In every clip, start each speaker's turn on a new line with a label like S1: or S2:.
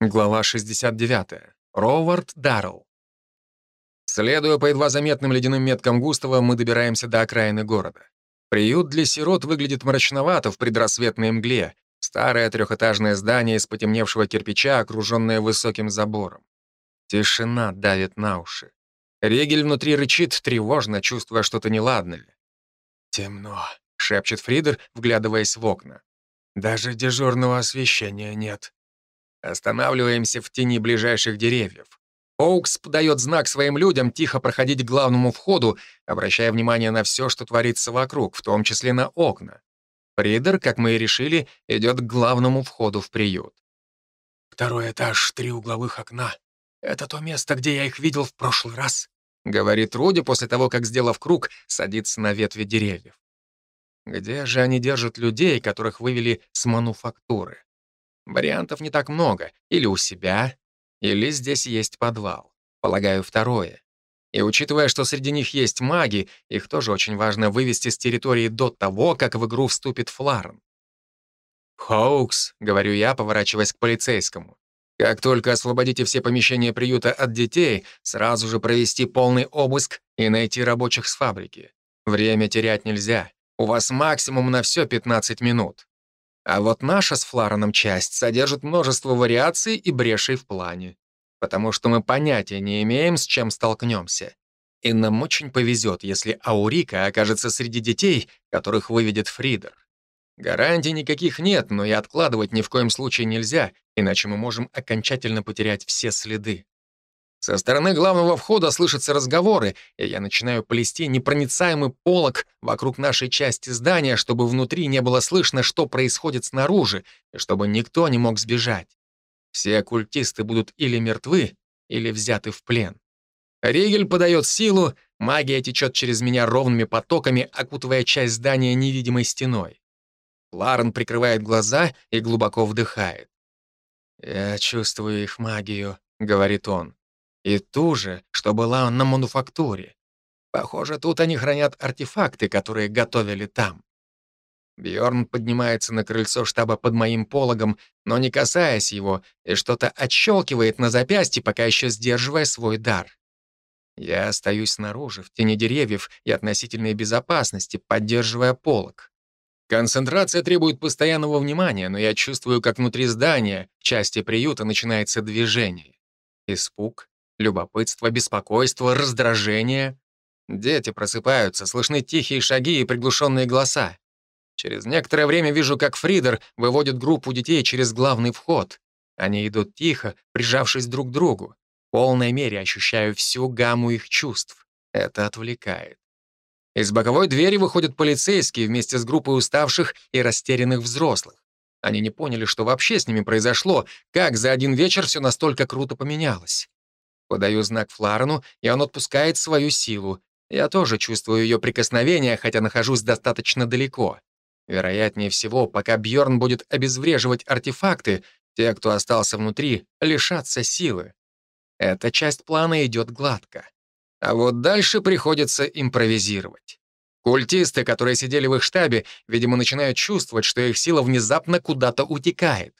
S1: Глава 69. Ровард Даррелл. Следуя по едва заметным ледяным меткам Густава, мы добираемся до окраины города. Приют для сирот выглядит мрачновато в предрассветной мгле. Старое трехэтажное здание из потемневшего кирпича, окруженное высоким забором. Тишина давит на уши. Регель внутри рычит, тревожно, чувствуя что-то неладное.
S2: «Темно», —
S1: шепчет Фридер, вглядываясь в окна.
S2: «Даже дежурного освещения нет».
S1: Останавливаемся в тени ближайших деревьев. Оукс подает знак своим людям тихо проходить к главному входу, обращая внимание на все, что творится вокруг, в том числе на окна. Придер, как мы и решили, идет к главному входу в приют.
S2: «Второй этаж, три угловых окна. Это то место, где я их видел в прошлый раз», —
S1: говорит Руди после того, как, сделав круг, садится на ветви деревьев. Где же они держат людей, которых вывели с мануфактуры? Вариантов не так много. Или у себя, или здесь есть подвал. Полагаю, второе. И учитывая, что среди них есть маги, их тоже очень важно вывести с территории до того, как в игру вступит Фларен. «Хоукс», — говорю я, поворачиваясь к полицейскому. «Как только освободите все помещения приюта от детей, сразу же провести полный обыск и найти рабочих с фабрики. Время терять нельзя. У вас максимум на все 15 минут. А вот наша с Флароном часть содержит множество вариаций и брешей в плане. Потому что мы понятия не имеем, с чем столкнемся. И нам очень повезет, если Аурика окажется среди детей, которых выведет Фридер. Гарантий никаких нет, но и откладывать ни в коем случае нельзя, иначе мы можем окончательно потерять все следы. Со стороны главного входа слышатся разговоры, и я начинаю плести непроницаемый полог вокруг нашей части здания, чтобы внутри не было слышно, что происходит снаружи, и чтобы никто не мог сбежать. Все оккультисты будут или мертвы, или взяты в плен. Ригель подает силу, магия течет через меня ровными потоками, окутывая часть здания невидимой стеной. Ларен прикрывает глаза и глубоко вдыхает. «Я чувствую их магию», — говорит он. И ту же, что была на мануфактуре. Похоже, тут они хранят артефакты, которые готовили там. Бьорн поднимается на крыльцо штаба под моим пологом, но не касаясь его, и что-то отщелкивает на запястье, пока еще сдерживая свой дар. Я остаюсь снаружи, в тени деревьев и относительной безопасности, поддерживая полог. Концентрация требует постоянного внимания, но я чувствую, как внутри здания, части приюта, начинается движение. Испуг, Любопытство, беспокойство, раздражение. Дети просыпаются, слышны тихие шаги и приглушенные голоса. Через некоторое время вижу, как Фридер выводит группу детей через главный вход. Они идут тихо, прижавшись друг к другу. В полной мере ощущаю всю гамму их чувств. Это отвлекает. Из боковой двери выходят полицейские вместе с группой уставших и растерянных взрослых. Они не поняли, что вообще с ними произошло, как за один вечер все настолько круто поменялось. Подаю знак Фларену, и он отпускает свою силу. Я тоже чувствую ее прикосновение, хотя нахожусь достаточно далеко. Вероятнее всего, пока Бьорн будет обезвреживать артефакты, те, кто остался внутри, лишатся силы. Эта часть плана идет гладко. А вот дальше приходится импровизировать. Культисты, которые сидели в их штабе, видимо, начинают чувствовать, что их сила внезапно куда-то утекает.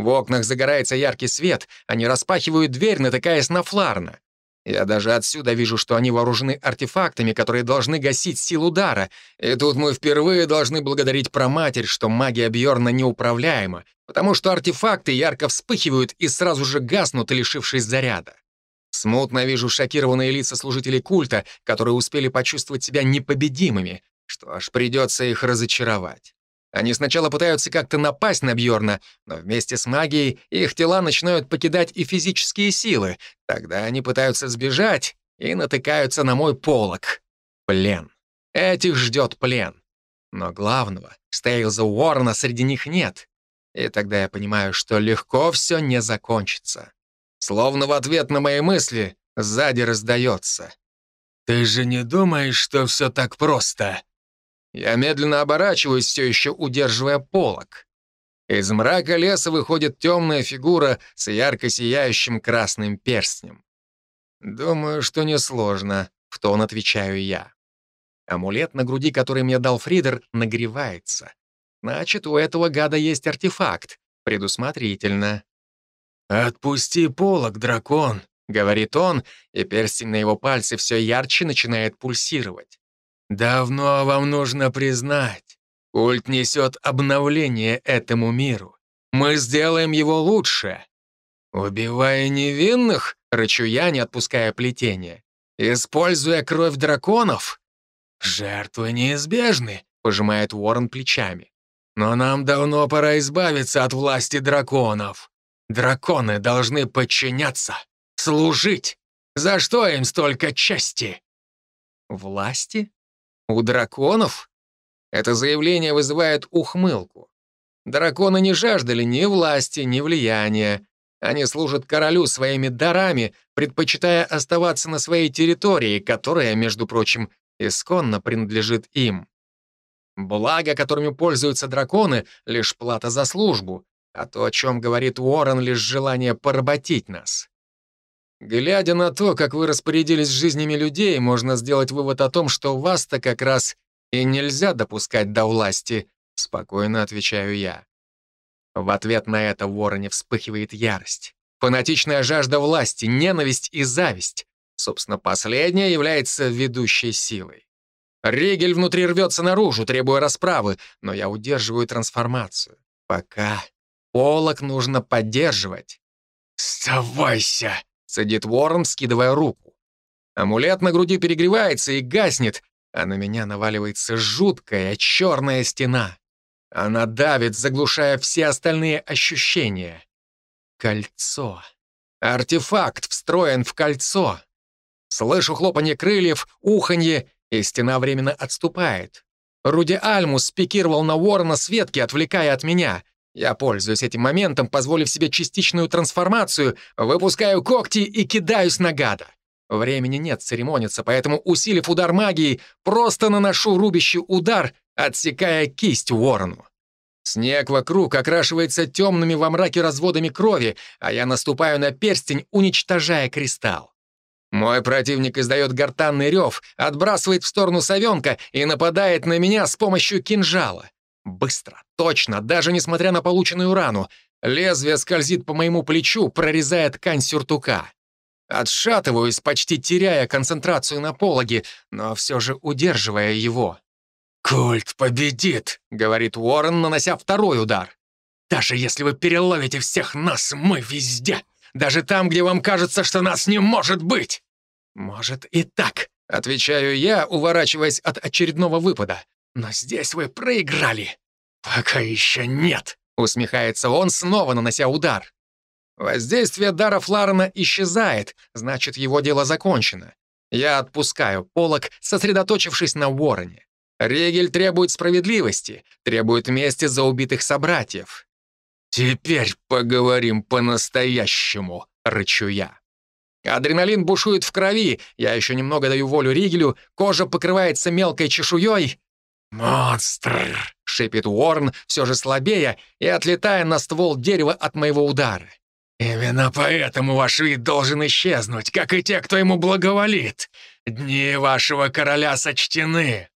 S1: В окнах загорается яркий свет, они распахивают дверь, натыкаясь на Фларна. Я даже отсюда вижу, что они вооружены артефактами, которые должны гасить силу удара. И тут мы впервые должны благодарить проматерь, что магия Бьорна неуправляема, потому что артефакты ярко вспыхивают и сразу же гаснут, лишившись заряда. Смутно вижу шокированные лица служителей культа, которые успели почувствовать себя непобедимыми, что аж придется их разочаровать. Они сначала пытаются как-то напасть на Бьорна, но вместе с магией их тела начинают покидать и физические силы. Тогда они пытаются сбежать и натыкаются на мой полог. Плен. Этих ждет плен. Но главного, Стейлза Уоррена, среди них нет. И тогда я понимаю, что легко все не закончится. Словно в ответ на мои мысли сзади раздается.
S2: «Ты же не думаешь, что все так просто?»
S1: Я медленно оборачиваюсь, все еще удерживая полок. Из мрака леса выходит темная фигура с ярко сияющим красным перстнем. «Думаю, что несложно», — в тон отвечаю я. Амулет на груди, который мне дал Фридер, нагревается. Значит, у этого гада есть артефакт. Предусмотрительно.
S2: «Отпусти полок, дракон», —
S1: говорит он, и перстень на его пальце все ярче начинает пульсировать.
S2: «Давно вам нужно признать, культ несет обновление этому миру. Мы сделаем его лучше». «Убивая невинных?» — рычу я, не отпуская плетение. «Используя кровь драконов?» «Жертвы неизбежны», — пожимает Уоррен плечами. «Но нам давно пора избавиться от власти драконов. Драконы должны подчиняться, служить. За что им столько чести?
S1: Власти? У драконов? Это заявление вызывает ухмылку. Драконы не жаждали ни власти, ни влияния. Они служат королю своими дарами, предпочитая оставаться на своей территории, которая, между прочим, исконно принадлежит им. Благо, которыми пользуются драконы, — лишь плата за службу, а то, о чем говорит Уоррен, лишь желание поработить нас. Глядя на то, как вы распорядились жизнями людей, можно сделать вывод о том, что вас-то как раз и нельзя допускать до власти, спокойно отвечаю я. В ответ на это в Уоррене вспыхивает ярость. Фанатичная жажда власти, ненависть и зависть. Собственно, последняя является ведущей силой. Ригель внутри рвется наружу, требуя расправы, но я удерживаю трансформацию. Пока Полок нужно поддерживать.
S2: «Сдавайся!»
S1: — садит Ворон, скидывая руку. Амулет на груди перегревается и гаснет, а на меня наваливается жуткая черная стена. Она давит, заглушая все остальные ощущения. Кольцо. Артефакт встроен в кольцо. Слышу хлопанье крыльев, уханье, и стена временно отступает. Руди Альмус спикировал на Ворона с ветки, отвлекая от меня. Я пользуюсь этим моментом, позволив себе частичную трансформацию, выпускаю когти и кидаюсь на гада. Времени нет церемониться, поэтому, усилив удар магии, просто наношу рубящий удар, отсекая кисть ворону. Снег вокруг окрашивается темными во мраке разводами крови, а я наступаю на перстень, уничтожая кристалл. Мой противник издает гортанный рев, отбрасывает в сторону совенка и нападает на меня с помощью кинжала. Быстро, точно, даже несмотря на полученную рану. Лезвие скользит по моему плечу, прорезая ткань сюртука. Отшатываюсь, почти теряя концентрацию на пологе, но все же удерживая его.
S2: «Культ победит», — говорит Уоррен, нанося второй удар. «Даже если вы переловите всех нас, мы везде. Даже там, где вам кажется, что нас не может быть».
S1: «Может и так», — отвечаю я, уворачиваясь от очередного выпада. «Но здесь вы проиграли».
S2: «Пока еще нет», —
S1: усмехается он, снова нанося удар. Воздействие дара Фларена исчезает, значит, его дело закончено. Я отпускаю полок, сосредоточившись на Уоррене. Регель требует справедливости, требует мести за убитых собратьев. «Теперь поговорим по-настоящему», — рычу я. Адреналин бушует в крови, я еще немного даю волю Ригелю, кожа покрывается мелкой чешуей,
S2: «Монстр!»
S1: — шипит Уорн, все же слабее, и отлетая на ствол дерева от моего удара.
S2: «Именно поэтому ваш вид должен исчезнуть, как и те, кто ему благоволит. Дни вашего короля сочтены».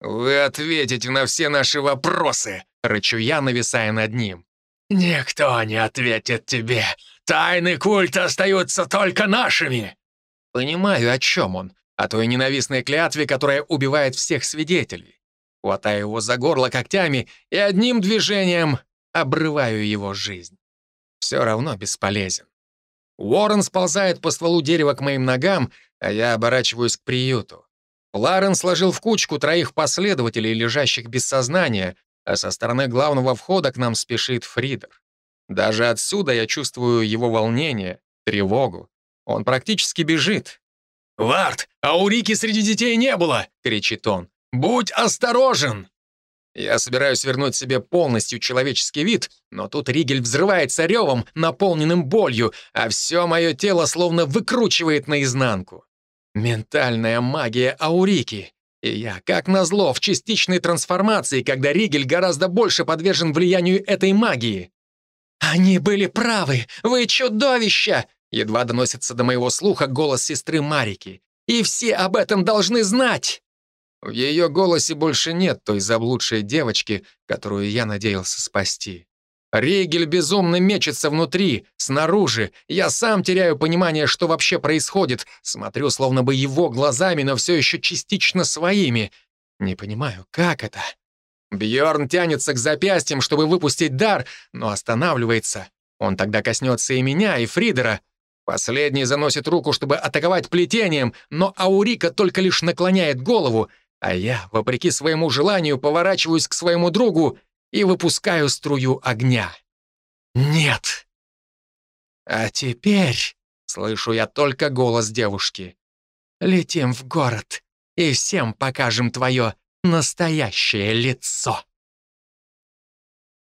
S1: «Вы ответите на все наши вопросы», — рычу я, нависая над ним.
S2: «Никто не ответит тебе. Тайны культа остаются только нашими».
S1: Понимаю, о чем он, о той ненавистной клятве, которая убивает всех свидетелей хватаю его за горло когтями и одним движением обрываю его жизнь. Все равно бесполезен. Уоррен сползает по стволу дерева к моим ногам, а я оборачиваюсь к приюту. Ларен сложил в кучку троих последователей, лежащих без сознания, а со стороны главного входа к нам спешит Фридер. Даже отсюда я чувствую его волнение, тревогу. Он практически бежит.
S2: «Вард, а у Рики среди детей не было!» — кричит он. «Будь осторожен!»
S1: Я собираюсь вернуть себе полностью человеческий вид, но тут Ригель взрывается ревом, наполненным болью, а все мое тело словно выкручивает наизнанку. Ментальная магия Аурики. И я, как назло, в частичной трансформации, когда Ригель гораздо больше подвержен влиянию этой магии. «Они были правы! Вы чудовища!» Едва доносится до моего слуха голос сестры Марики. «И все об этом должны знать!» В ее голосе больше нет той заблудшей девочки, которую я надеялся спасти. Ригель безумно мечется внутри, снаружи. Я сам теряю понимание, что вообще происходит. Смотрю, словно бы его глазами, но все еще частично своими. Не понимаю, как это? Бьорн тянется к запястьям, чтобы выпустить дар, но останавливается. Он тогда коснется и меня, и Фридера. Последний заносит руку, чтобы атаковать плетением, но Аурика только лишь наклоняет голову, а я, вопреки своему желанию, поворачиваюсь к своему другу и выпускаю струю огня. Нет. А теперь слышу я только голос девушки. Летим в город и всем покажем твое настоящее лицо.